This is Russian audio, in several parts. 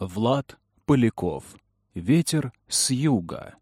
Влад Поляков. Ветер с юга.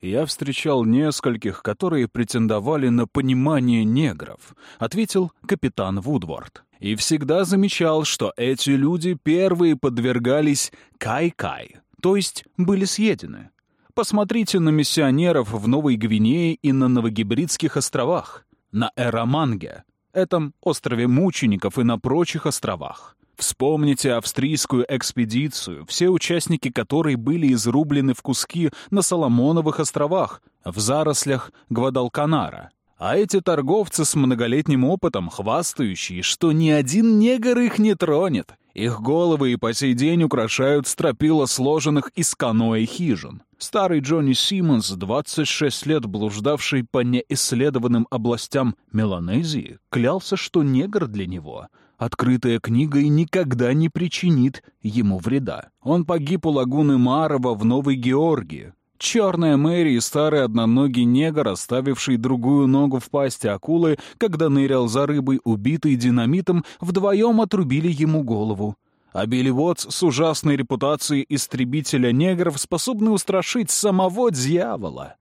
«Я встречал нескольких, которые претендовали на понимание негров», — ответил капитан Вудворд. «И всегда замечал, что эти люди первые подвергались кай-кай, то есть были съедены. Посмотрите на миссионеров в Новой Гвинее и на Новогибридских островах, на Эраманге, этом острове мучеников и на прочих островах. Вспомните австрийскую экспедицию, все участники которой были изрублены в куски на Соломоновых островах, в зарослях Гвадалканара. А эти торговцы с многолетним опытом, хвастающие, что ни один негр их не тронет. Их головы и по сей день украшают стропила сложенных из каноэ хижин. Старый Джонни Симмонс, 26 лет блуждавший по неисследованным областям Меланезии, клялся, что негр для него — открытая книга и никогда не причинит ему вреда. Он погиб у лагуны Марова в Новой Георгии. Черная Мэри и старый одноногий негр, оставивший другую ногу в пасти акулы, когда нырял за рыбой, убитый динамитом, вдвоем отрубили ему голову. А Билли Уотс с ужасной репутацией истребителя негров способны устрашить самого дьявола.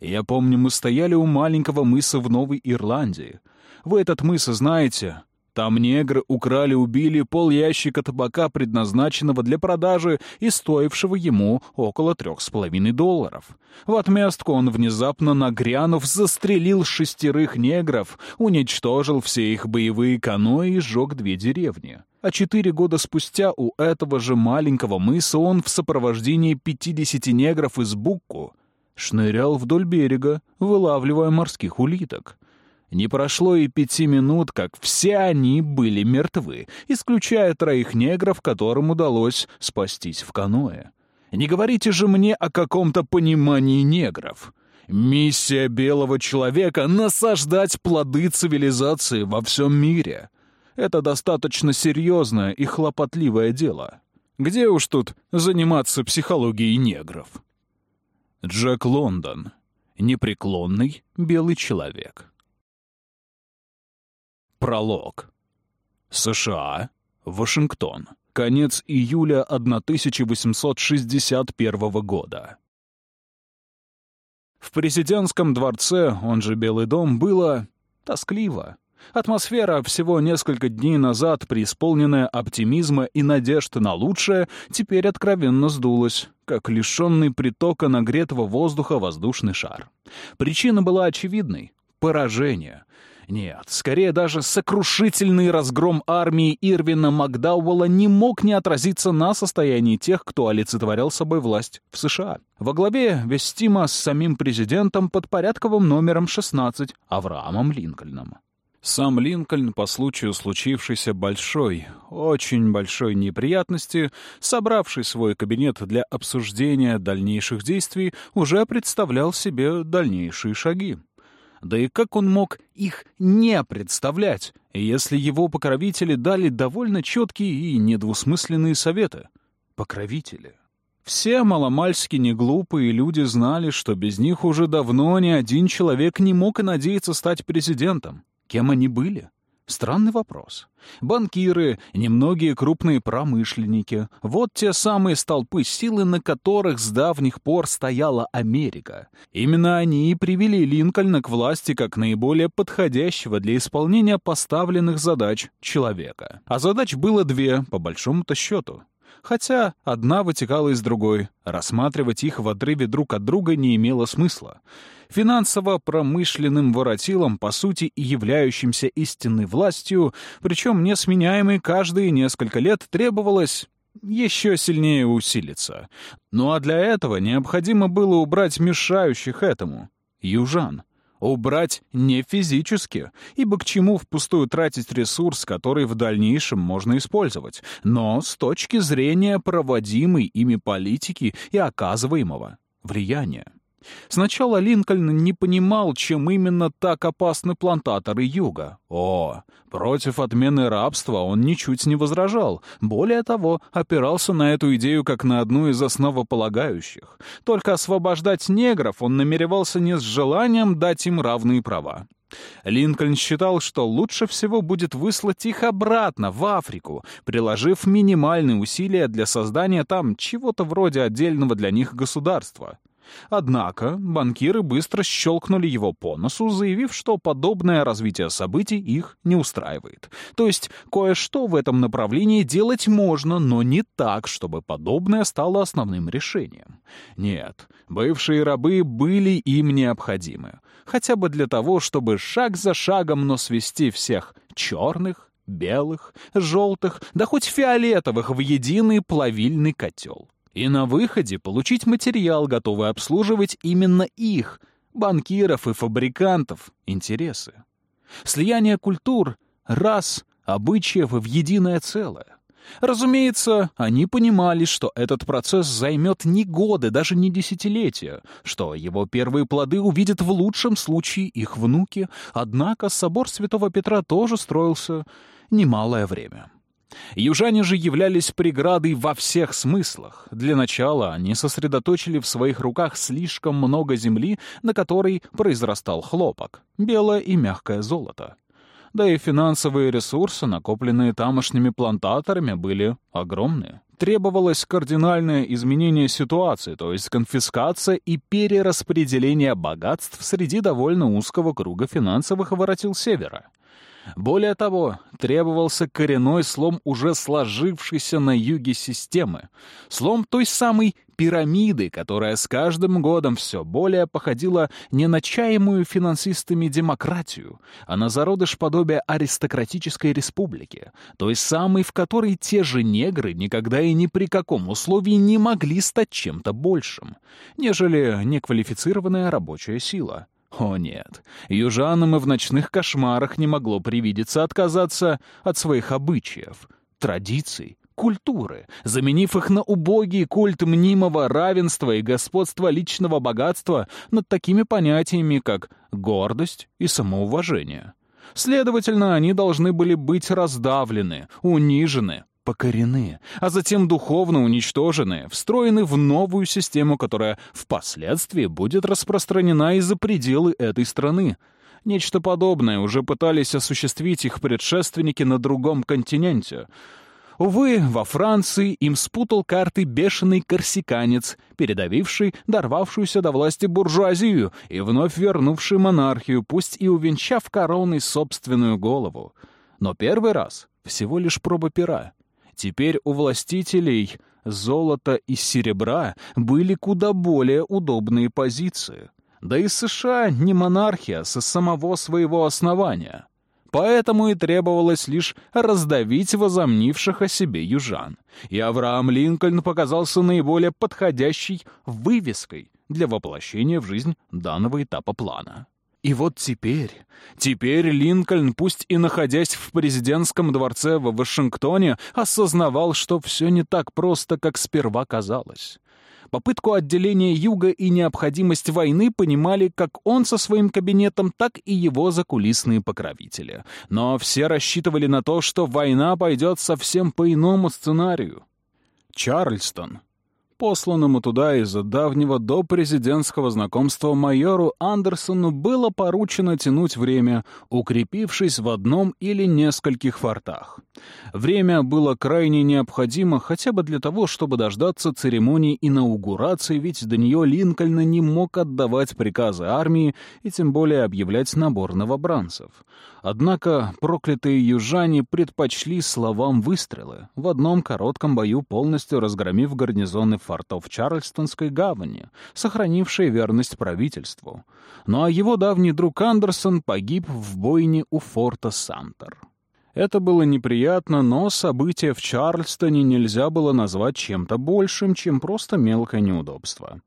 Я помню, мы стояли у маленького мыса в Новой Ирландии. Вы этот мыс знаете, там негры украли-убили пол ящика табака, предназначенного для продажи и стоившего ему около трех с половиной долларов. В отместку он, внезапно нагрянув, застрелил шестерых негров, уничтожил все их боевые каноэ и сжег две деревни. А четыре года спустя у этого же маленького мыса он в сопровождении пятидесяти негров из Букку шнырял вдоль берега, вылавливая морских улиток. Не прошло и пяти минут, как все они были мертвы, исключая троих негров, которым удалось спастись в каноэ. Не говорите же мне о каком-то понимании негров. Миссия белого человека — насаждать плоды цивилизации во всем мире. Это достаточно серьезное и хлопотливое дело. Где уж тут заниматься психологией негров? Джек Лондон. Непреклонный белый человек. Пролог. США. Вашингтон. Конец июля 1861 года. В президентском дворце, он же Белый дом, было тоскливо. Атмосфера, всего несколько дней назад преисполненная оптимизма и надежды на лучшее, теперь откровенно сдулась, как лишенный притока нагретого воздуха воздушный шар. Причина была очевидной — поражение — нет, скорее даже сокрушительный разгром армии Ирвина Макдауэлла не мог не отразиться на состоянии тех, кто олицетворял собой власть в США. Во главе Вестима с самим президентом под порядковым номером 16 Авраамом Линкольном. Сам Линкольн по случаю случившейся большой, очень большой неприятности, собравший свой кабинет для обсуждения дальнейших действий, уже представлял себе дальнейшие шаги. Да и как он мог их не представлять, если его покровители дали довольно четкие и недвусмысленные советы? Покровители. Все маломальски неглупые люди знали, что без них уже давно ни один человек не мог и надеяться стать президентом. Кем они были? Странный вопрос. Банкиры, немногие крупные промышленники — вот те самые столпы силы, на которых с давних пор стояла Америка. Именно они и привели Линкольна к власти как наиболее подходящего для исполнения поставленных задач человека. А задач было две, по большому-то счету хотя одна вытекала из другой. Рассматривать их в отрыве друг от друга не имело смысла. Финансово-промышленным воротилом, по сути, являющимся истинной властью, причем несменяемой каждые несколько лет, требовалось еще сильнее усилиться. Ну а для этого необходимо было убрать мешающих этому — южан. Убрать не физически, ибо к чему впустую тратить ресурс, который в дальнейшем можно использовать, но с точки зрения проводимой ими политики и оказываемого влияния. Сначала Линкольн не понимал, чем именно так опасны плантаторы Юга. О, против отмены рабства он ничуть не возражал. Более того, опирался на эту идею как на одну из основополагающих. Только освобождать негров он намеревался не с желанием дать им равные права. Линкольн считал, что лучше всего будет выслать их обратно, в Африку, приложив минимальные усилия для создания там чего-то вроде отдельного для них государства. Однако банкиры быстро щелкнули его по носу, заявив, что подобное развитие событий их не устраивает. То есть кое-что в этом направлении делать можно, но не так, чтобы подобное стало основным решением. Нет, бывшие рабы были им необходимы. Хотя бы для того, чтобы шаг за шагом, но свести всех черных, белых, желтых, да хоть фиолетовых в единый плавильный котел и на выходе получить материал, готовый обслуживать именно их, банкиров и фабрикантов, интересы. Слияние культур, рас, обычаев в единое целое. Разумеется, они понимали, что этот процесс займет не годы, даже не десятилетия, что его первые плоды увидят в лучшем случае их внуки, однако собор Святого Петра тоже строился немалое время. Южане же являлись преградой во всех смыслах. Для начала они сосредоточили в своих руках слишком много земли, на которой произрастал хлопок, белое и мягкое золото. Да и финансовые ресурсы, накопленные тамошними плантаторами, были огромные. Требовалось кардинальное изменение ситуации, то есть конфискация и перераспределение богатств среди довольно узкого круга финансовых воротил Севера. Более того, требовался коренной слом уже сложившейся на юге системы. Слом той самой пирамиды, которая с каждым годом все более походила не на чаемую финансистами демократию, а на зародыш подобия аристократической республики, той самой, в которой те же негры никогда и ни при каком условии не могли стать чем-то большим, нежели неквалифицированная рабочая сила. О нет, южанам и в ночных кошмарах не могло привидеться отказаться от своих обычаев, традиций, культуры, заменив их на убогий культ мнимого равенства и господства личного богатства над такими понятиями, как гордость и самоуважение. Следовательно, они должны были быть раздавлены, унижены, покорены, а затем духовно уничтожены, встроены в новую систему, которая впоследствии будет распространена и за пределы этой страны. Нечто подобное уже пытались осуществить их предшественники на другом континенте. Увы, во Франции им спутал карты бешеный корсиканец, передавивший дорвавшуюся до власти буржуазию и вновь вернувший монархию, пусть и увенчав короной собственную голову. Но первый раз — всего лишь проба пера. Теперь у властителей золота и серебра были куда более удобные позиции. Да и США не монархия со самого своего основания. Поэтому и требовалось лишь раздавить возомнивших о себе южан. И Авраам Линкольн показался наиболее подходящей вывеской для воплощения в жизнь данного этапа плана. И вот теперь, теперь Линкольн, пусть и находясь в президентском дворце в Вашингтоне, осознавал, что все не так просто, как сперва казалось. Попытку отделения Юга и необходимость войны понимали как он со своим кабинетом, так и его закулисные покровители. Но все рассчитывали на то, что война пойдет совсем по иному сценарию. Чарльстон, посланному туда из-за давнего до президентского знакомства майору Андерсону было поручено тянуть время, укрепившись в одном или нескольких фортах. Время было крайне необходимо хотя бы для того, чтобы дождаться церемонии инаугурации, ведь до нее Линкольн не мог отдавать приказы армии и тем более объявлять набор новобранцев. Однако проклятые южане предпочли словам выстрелы, в одном коротком бою полностью разгромив гарнизоны фортов Чарльстонской гавани, сохранившие верность правительству. Ну а его давний друг Андерсон погиб в бойне у форта Сантер. Это было неприятно, но событие в Чарльстоне нельзя было назвать чем-то большим, чем просто мелкое неудобство.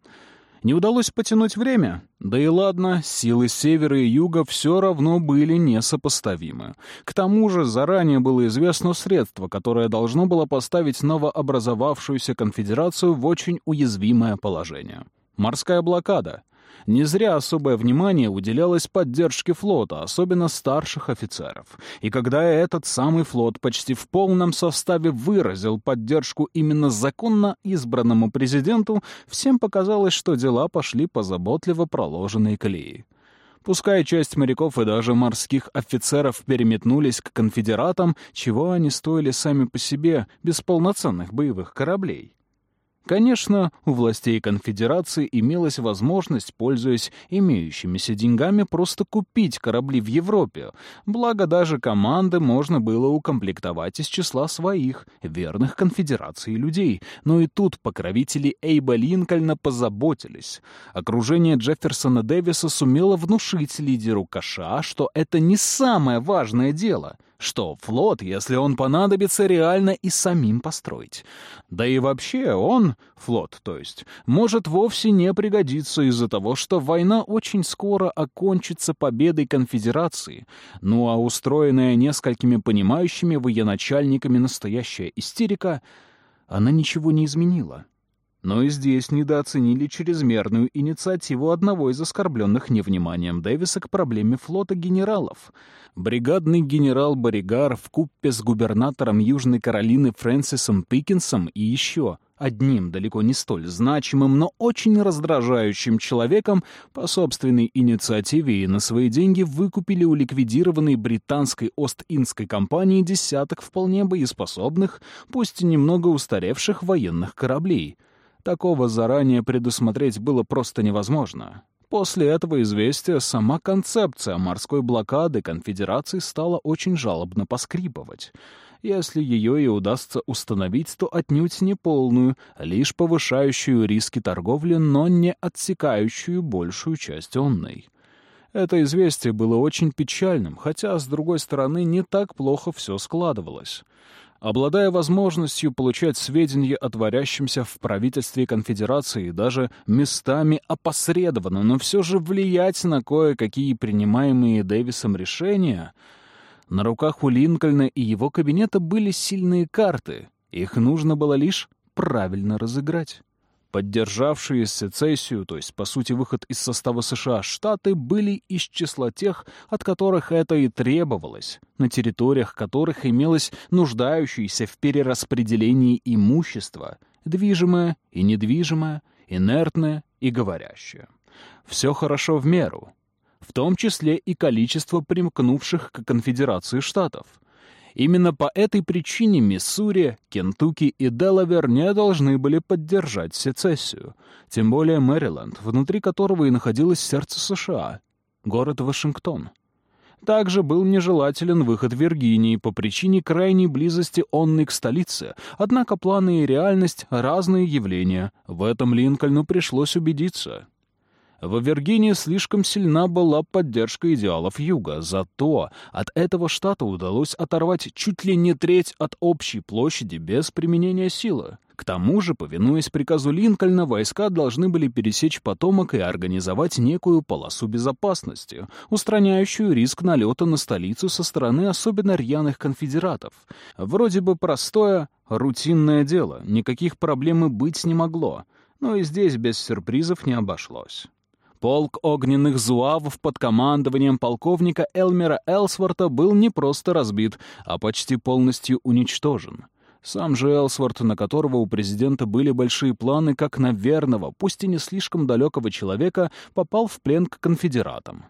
Не удалось потянуть время? Да и ладно, силы севера и юга все равно были несопоставимы. К тому же заранее было известно средство, которое должно было поставить новообразовавшуюся конфедерацию в очень уязвимое положение. Морская блокада. Не зря особое внимание уделялось поддержке флота, особенно старших офицеров. И когда этот самый флот почти в полном составе выразил поддержку именно законно избранному президенту, всем показалось, что дела пошли по заботливо проложенной колеи. Пускай часть моряков и даже морских офицеров переметнулись к конфедератам, чего они стоили сами по себе, без полноценных боевых кораблей. Конечно, у властей конфедерации имелась возможность, пользуясь имеющимися деньгами, просто купить корабли в Европе, благо даже команды можно было укомплектовать из числа своих, верных конфедерации людей. Но и тут покровители Эйба Линкольна позаботились. Окружение Джефферсона Дэвиса сумело внушить лидеру Каша, что это не самое важное дело — что флот, если он понадобится, реально и самим построить. Да и вообще он, флот то есть, может вовсе не пригодиться из-за того, что война очень скоро окончится победой конфедерации, ну а устроенная несколькими понимающими военачальниками настоящая истерика, она ничего не изменила. Но и здесь недооценили чрезмерную инициативу одного из оскорбленных невниманием Дэвиса к проблеме флота генералов. Бригадный генерал Боригар в куппе с губернатором Южной Каролины Фрэнсисом Пикинсом и еще одним далеко не столь значимым, но очень раздражающим человеком по собственной инициативе и на свои деньги выкупили у ликвидированной британской Ост-Индской компании десяток вполне боеспособных, пусть и немного устаревших военных кораблей — Такого заранее предусмотреть было просто невозможно. После этого известия сама концепция морской блокады конфедерации стала очень жалобно поскрипывать. Если ее и удастся установить, то отнюдь не полную, лишь повышающую риски торговли, но не отсекающую большую часть онной. Это известие было очень печальным, хотя, с другой стороны, не так плохо все складывалось. Обладая возможностью получать сведения о творящемся в правительстве конфедерации, даже местами опосредованно, но все же влиять на кое-какие принимаемые Дэвисом решения, на руках у Линкольна и его кабинета были сильные карты. Их нужно было лишь правильно разыграть. Поддержавшие сецессию, то есть, по сути, выход из состава США, Штаты были из числа тех, от которых это и требовалось, на территориях которых имелось нуждающееся в перераспределении имущества, движимое и недвижимое, инертное и говорящее. Все хорошо в меру, в том числе и количество примкнувших к конфедерации штатов — Именно по этой причине Миссури, Кентукки и Делавер не должны были поддержать сецессию, тем более Мэриленд, внутри которого и находилось сердце США, город Вашингтон. Также был нежелателен выход Виргинии по причине крайней близости онной к столице, однако планы и реальность — разные явления. В этом Линкольну пришлось убедиться. В Виргинии слишком сильна была поддержка идеалов Юга, зато от этого штата удалось оторвать чуть ли не треть от общей площади без применения силы. К тому же, повинуясь приказу Линкольна, войска должны были пересечь потомок и организовать некую полосу безопасности, устраняющую риск налета на столицу со стороны особенно рьяных конфедератов. Вроде бы простое, рутинное дело, никаких проблем и быть не могло, но и здесь без сюрпризов не обошлось. Полк огненных зуавов под командованием полковника Элмера Элсворта был не просто разбит, а почти полностью уничтожен. Сам же Элсворт, на которого у президента были большие планы, как на верного, пусть и не слишком далекого человека, попал в плен к конфедератам.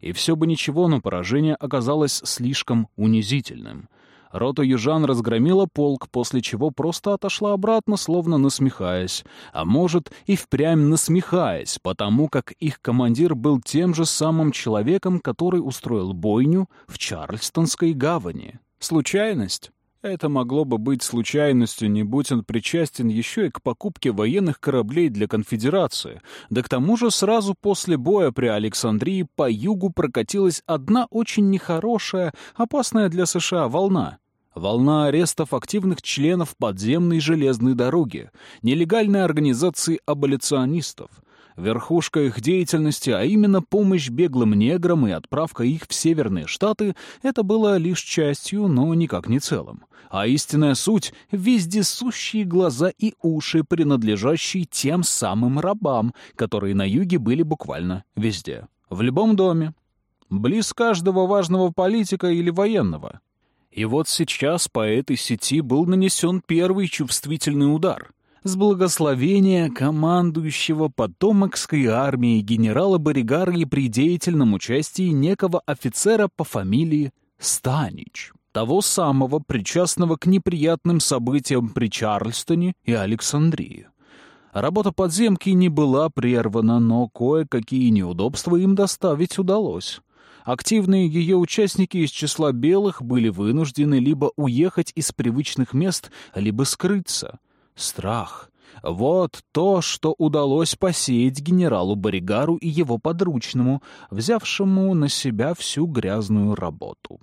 И все бы ничего, но поражение оказалось слишком унизительным. Рота южан разгромила полк, после чего просто отошла обратно, словно насмехаясь. А может, и впрямь насмехаясь, потому как их командир был тем же самым человеком, который устроил бойню в Чарльстонской гавани. Случайность? Это могло бы быть случайностью, не будь он причастен еще и к покупке военных кораблей для конфедерации. Да к тому же сразу после боя при Александрии по югу прокатилась одна очень нехорошая, опасная для США волна. Волна арестов активных членов подземной железной дороги, нелегальной организации аболиционистов. Верхушка их деятельности, а именно помощь беглым неграм и отправка их в Северные Штаты, это было лишь частью, но никак не целым. А истинная суть — вездесущие глаза и уши, принадлежащие тем самым рабам, которые на юге были буквально везде. В любом доме, близ каждого важного политика или военного — и вот сейчас по этой сети был нанесен первый чувствительный удар. С благословения командующего потомокской армией генерала Боригара и при деятельном участии некого офицера по фамилии Станич, того самого, причастного к неприятным событиям при Чарльстоне и Александрии. Работа подземки не была прервана, но кое-какие неудобства им доставить удалось. Активные ее участники из числа белых были вынуждены либо уехать из привычных мест, либо скрыться. Страх. Вот то, что удалось посеять генералу Боригару и его подручному, взявшему на себя всю грязную работу.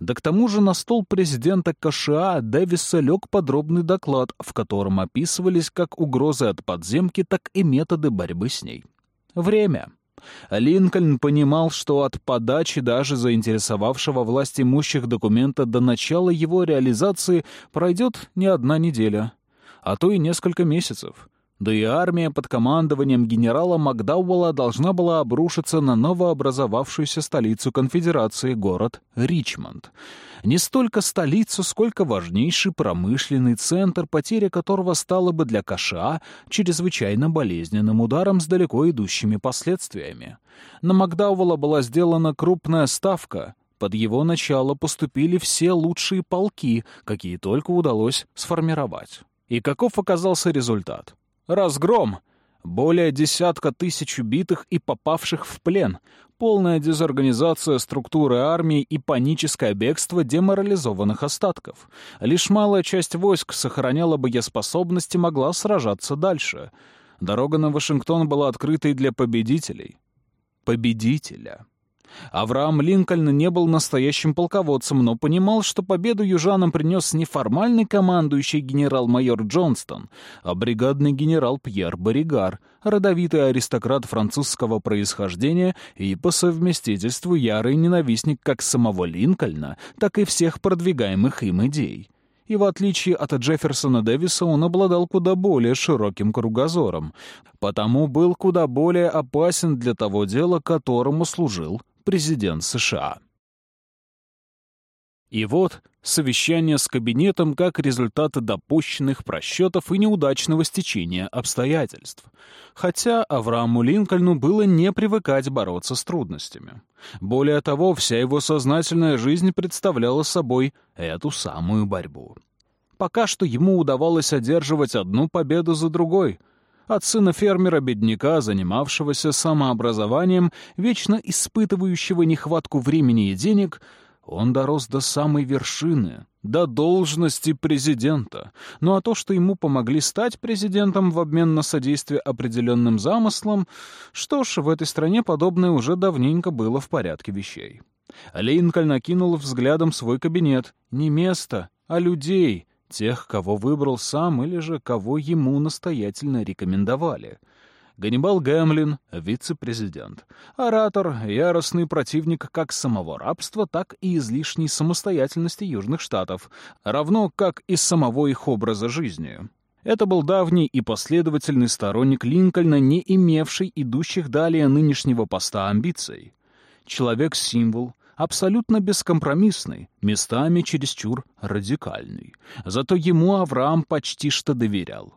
Да к тому же на стол президента КША Дэвиса лег подробный доклад, в котором описывались как угрозы от подземки, так и методы борьбы с ней. Время. Линкольн понимал, что от подачи даже заинтересовавшего власть имущих документа до начала его реализации пройдет не одна неделя, а то и несколько месяцев. Да и армия под командованием генерала Макдауэлла должна была обрушиться на новообразовавшуюся столицу конфедерации, город Ричмонд. Не столько столицу, сколько важнейший промышленный центр, потеря которого стала бы для Каша чрезвычайно болезненным ударом с далеко идущими последствиями. На Макдауэлла была сделана крупная ставка — под его начало поступили все лучшие полки, какие только удалось сформировать. И каков оказался результат? Разгром! Более десятка тысяч убитых и попавших в плен, полная дезорганизация структуры армии и паническое бегство деморализованных остатков. Лишь малая часть войск сохраняла боеспособность и могла сражаться дальше. Дорога на Вашингтон была открытой для победителей. Победителя. Авраам Линкольн не был настоящим полководцем, но понимал, что победу южанам принес не формальный командующий генерал-майор Джонстон, а бригадный генерал Пьер Боригар, родовитый аристократ французского происхождения и по совместительству ярый ненавистник как самого Линкольна, так и всех продвигаемых им идей. И в отличие от Джефферсона Дэвиса он обладал куда более широким кругозором, потому был куда более опасен для того дела, которому служил президент США. И вот совещание с кабинетом как результат допущенных просчетов и неудачного стечения обстоятельств. Хотя Аврааму Линкольну было не привыкать бороться с трудностями. Более того, вся его сознательная жизнь представляла собой эту самую борьбу. Пока что ему удавалось одерживать одну победу за другой — от сына фермера-бедняка, занимавшегося самообразованием, вечно испытывающего нехватку времени и денег, он дорос до самой вершины, до должности президента. Ну а то, что ему помогли стать президентом в обмен на содействие определенным замыслам, что ж, в этой стране подобное уже давненько было в порядке вещей. Линкольн накинул взглядом свой кабинет. Не место, а людей — Тех, кого выбрал сам или же кого ему настоятельно рекомендовали. Ганнибал Гэмлин — вице-президент. Оратор, яростный противник как самого рабства, так и излишней самостоятельности Южных Штатов, равно как и самого их образа жизни. Это был давний и последовательный сторонник Линкольна, не имевший идущих далее нынешнего поста амбиций. Человек-символ, абсолютно бескомпромиссный, местами чересчур радикальный. Зато ему Авраам почти что доверял.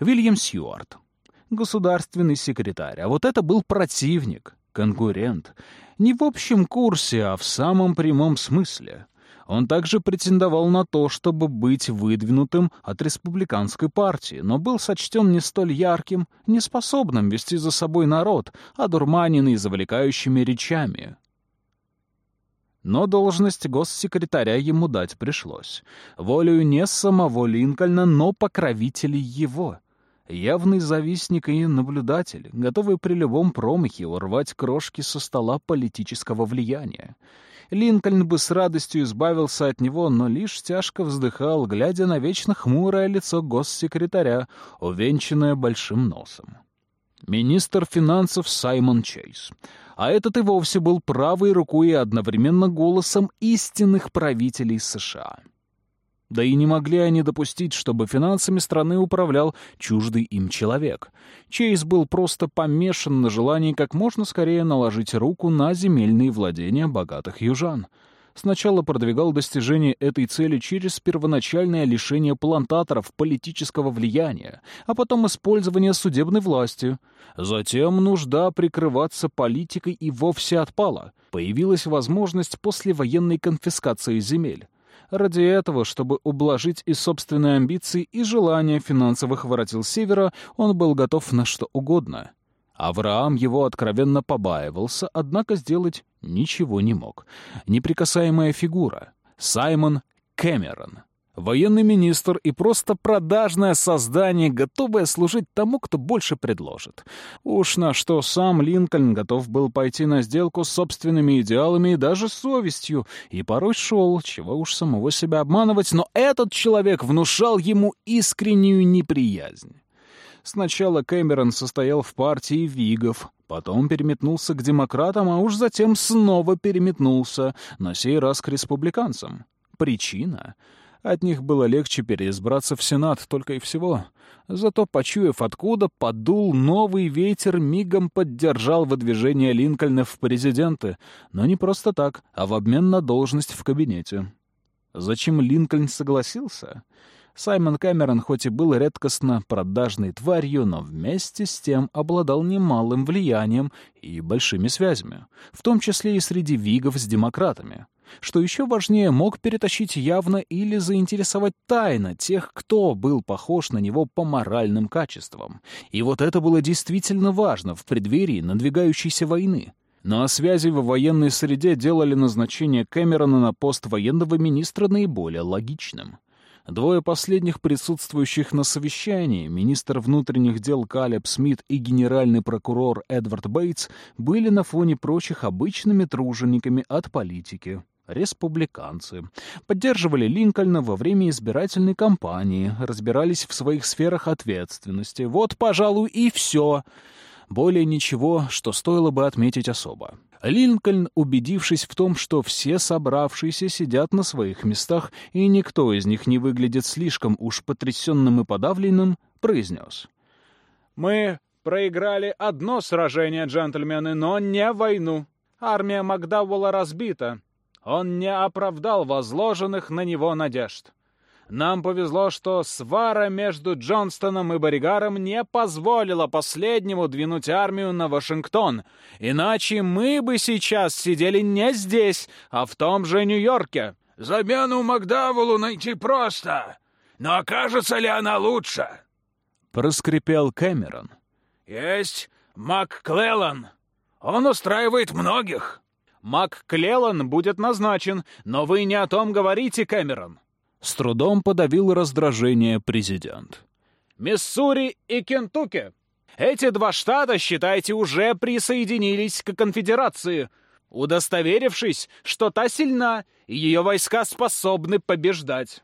Вильям Сьюарт. Государственный секретарь. А вот это был противник, конкурент. Не в общем курсе, а в самом прямом смысле. Он также претендовал на то, чтобы быть выдвинутым от республиканской партии, но был сочтен не столь ярким, неспособным вести за собой народ, одурманенный завлекающими речами. Но должность госсекретаря ему дать пришлось. Волею не самого Линкольна, но покровителей его. Явный завистник и наблюдатель, готовый при любом промахе урвать крошки со стола политического влияния. Линкольн бы с радостью избавился от него, но лишь тяжко вздыхал, глядя на вечно хмурое лицо госсекретаря, увенчанное большим носом. Министр финансов Саймон Чейз — а этот и вовсе был правой рукой и одновременно голосом истинных правителей США. Да и не могли они допустить, чтобы финансами страны управлял чуждый им человек. Чейз был просто помешан на желании как можно скорее наложить руку на земельные владения богатых южан. Сначала продвигал достижение этой цели через первоначальное лишение плантаторов политического влияния, а потом использование судебной власти. Затем нужда прикрываться политикой и вовсе отпала. Появилась возможность послевоенной конфискации земель. Ради этого, чтобы ублажить и собственные амбиции, и желания финансовых воротил Севера, он был готов на что угодно. Авраам его откровенно побаивался, однако сделать ничего не мог. Неприкасаемая фигура. Саймон Кэмерон. Военный министр и просто продажное создание, готовое служить тому, кто больше предложит. Уж на что сам Линкольн готов был пойти на сделку с собственными идеалами и даже совестью, и порой шел, чего уж самого себя обманывать, но этот человек внушал ему искреннюю неприязнь. Сначала Кэмерон состоял в партии Вигов, потом переметнулся к демократам, а уж затем снова переметнулся, на сей раз к республиканцам. Причина? От них было легче переизбраться в Сенат, только и всего. Зато, почуяв откуда, подул новый ветер, мигом поддержал выдвижение Линкольна в президенты, но не просто так, а в обмен на должность в кабинете. Зачем Линкольн согласился? Саймон Кэмерон хоть и был редкостно продажной тварью, но вместе с тем обладал немалым влиянием и большими связями, в том числе и среди вигов с демократами. Что еще важнее, мог перетащить явно или заинтересовать тайно тех, кто был похож на него по моральным качествам. И вот это было действительно важно в преддверии надвигающейся войны. Но о связи в военной среде делали назначение Кэмерона на пост военного министра наиболее логичным. Двое последних присутствующих на совещании, министр внутренних дел Калеб Смит и генеральный прокурор Эдвард Бейтс, были на фоне прочих обычными тружениками от политики. Республиканцы. Поддерживали Линкольна во время избирательной кампании, разбирались в своих сферах ответственности. Вот, пожалуй, и все. Более ничего, что стоило бы отметить особо. Линкольн, убедившись в том, что все собравшиеся сидят на своих местах и никто из них не выглядит слишком уж потрясенным и подавленным, произнес. «Мы проиграли одно сражение, джентльмены, но не войну. Армия Макдауэлла разбита. Он не оправдал возложенных на него надежд. Нам повезло, что свара между Джонстоном и Боригаром не позволила последнему двинуть армию на Вашингтон, иначе мы бы сейчас сидели не здесь, а в том же Нью-Йорке. Замену Макдавелу найти просто, но окажется ли она лучше? Проскрипел Кэмерон. Есть МакКлеллан. Он устраивает многих. МакКлеллан будет назначен, но вы не о том говорите, Кэмерон. С трудом подавил раздражение президент. «Миссури и Кентукки. Эти два штата, считайте, уже присоединились к конфедерации, удостоверившись, что та сильна, и ее войска способны побеждать.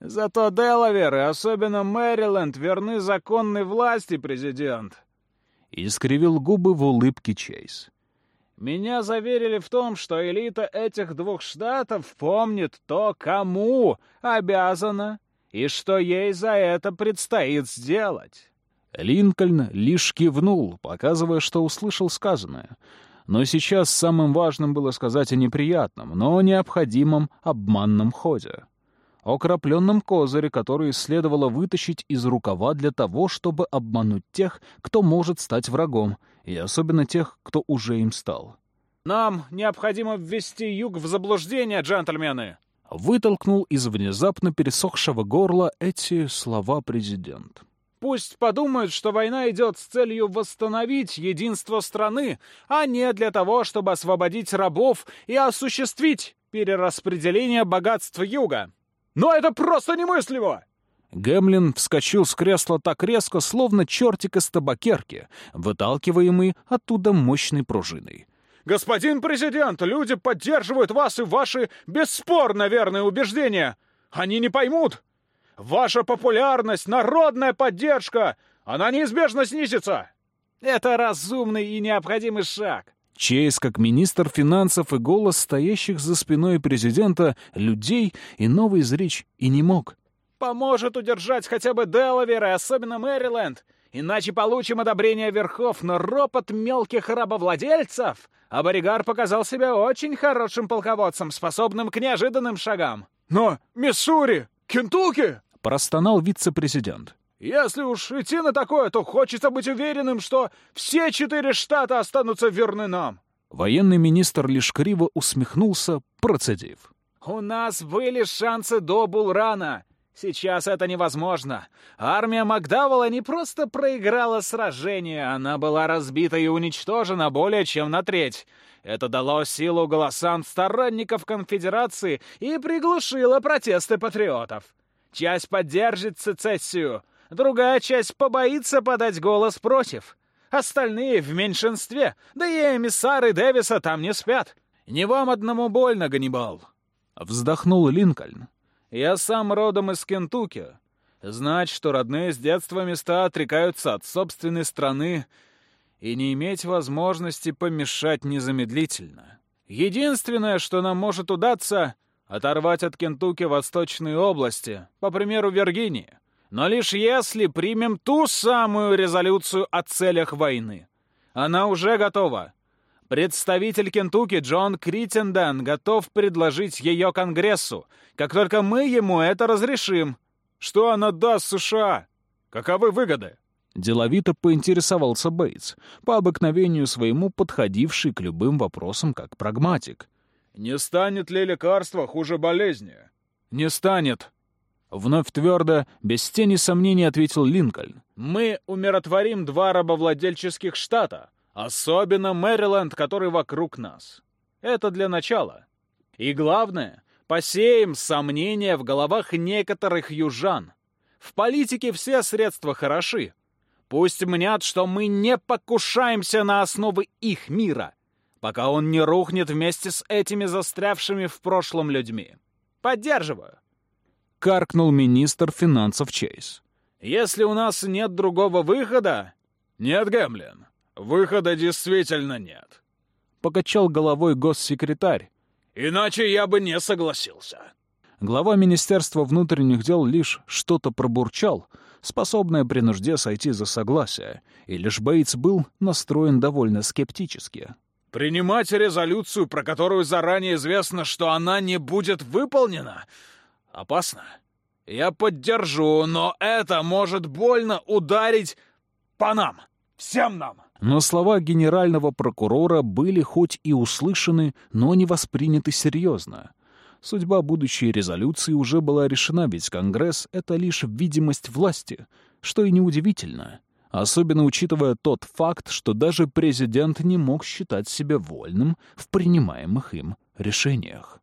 Зато Делавер и особенно Мэриленд верны законной власти, президент». Искривил губы в улыбке Чейз. Меня заверили в том, что элита этих двух штатов помнит то, кому обязана, и что ей за это предстоит сделать. Линкольн лишь кивнул, показывая, что услышал сказанное. Но сейчас самым важным было сказать о неприятном, но необходимом обманном ходе о крапленном козыре, который следовало вытащить из рукава для того, чтобы обмануть тех, кто может стать врагом, и особенно тех, кто уже им стал. «Нам необходимо ввести юг в заблуждение, джентльмены!» Вытолкнул из внезапно пересохшего горла эти слова президент. Пусть подумают, что война идет с целью восстановить единство страны, а не для того, чтобы освободить рабов и осуществить перераспределение богатств Юга. Но это просто немыслимо!» Гемлин вскочил с кресла так резко, словно чертик из табакерки, выталкиваемый оттуда мощной пружиной. «Господин президент, люди поддерживают вас и ваши бесспорно верные убеждения. Они не поймут. Ваша популярность, народная поддержка, она неизбежно снизится. Это разумный и необходимый шаг. Чейз, как министр финансов и голос стоящих за спиной президента, людей иного изречь и не мог. «Поможет удержать хотя бы Делавер и особенно Мэриленд. Иначе получим одобрение верхов, но ропот мелких рабовладельцев. А Боригар показал себя очень хорошим полководцем, способным к неожиданным шагам. «Но Миссури, Кентукки!» — простонал вице-президент. «Если уж идти на такое, то хочется быть уверенным, что все четыре штата останутся верны нам». Военный министр лишь криво усмехнулся, процедив. «У нас были шансы до Булрана. Сейчас это невозможно. Армия Макдавала не просто проиграла сражение, она была разбита и уничтожена более чем на треть. Это дало силу голосам сторонников конфедерации и приглушило протесты патриотов. Часть поддержит сецессию, другая часть побоится подать голос против. Остальные в меньшинстве, да и эмиссары Дэвиса там не спят. Не вам одному больно, Ганнибал. Вздохнул Линкольн. Я сам родом из Кентукки. Знать, что родные с детства места отрекаются от собственной страны и не иметь возможности помешать незамедлительно. Единственное, что нам может удаться — оторвать от Кентукки восточные области, по примеру Виргинии. Но лишь если примем ту самую резолюцию о целях войны. Она уже готова. Представитель Кентукки Джон Криттенден готов предложить ее Конгрессу, как только мы ему это разрешим. Что она даст США? Каковы выгоды? Деловито поинтересовался Бейтс, по обыкновению своему подходивший к любым вопросам как прагматик. «Не станет ли лекарство хуже болезни?» «Не станет», — вновь твердо, без тени сомнений ответил Линкольн. «Мы умиротворим два рабовладельческих штата, Особенно Мэриленд, который вокруг нас. Это для начала. И главное, посеем сомнения в головах некоторых южан. В политике все средства хороши. Пусть мнят, что мы не покушаемся на основы их мира, пока он не рухнет вместе с этими застрявшими в прошлом людьми. Поддерживаю. Каркнул министр финансов Чейз. Если у нас нет другого выхода... Нет, Гэмлин. «Выхода действительно нет», — покачал головой госсекретарь. «Иначе я бы не согласился». Глава Министерства внутренних дел лишь что-то пробурчал, способное при нужде сойти за согласие, и лишь Бейтс был настроен довольно скептически. «Принимать резолюцию, про которую заранее известно, что она не будет выполнена, опасно. Я поддержу, но это может больно ударить по нам, всем нам». Но слова генерального прокурора были хоть и услышаны, но не восприняты серьезно. Судьба будущей резолюции уже была решена, ведь Конгресс — это лишь видимость власти, что и неудивительно, особенно учитывая тот факт, что даже президент не мог считать себя вольным в принимаемых им решениях.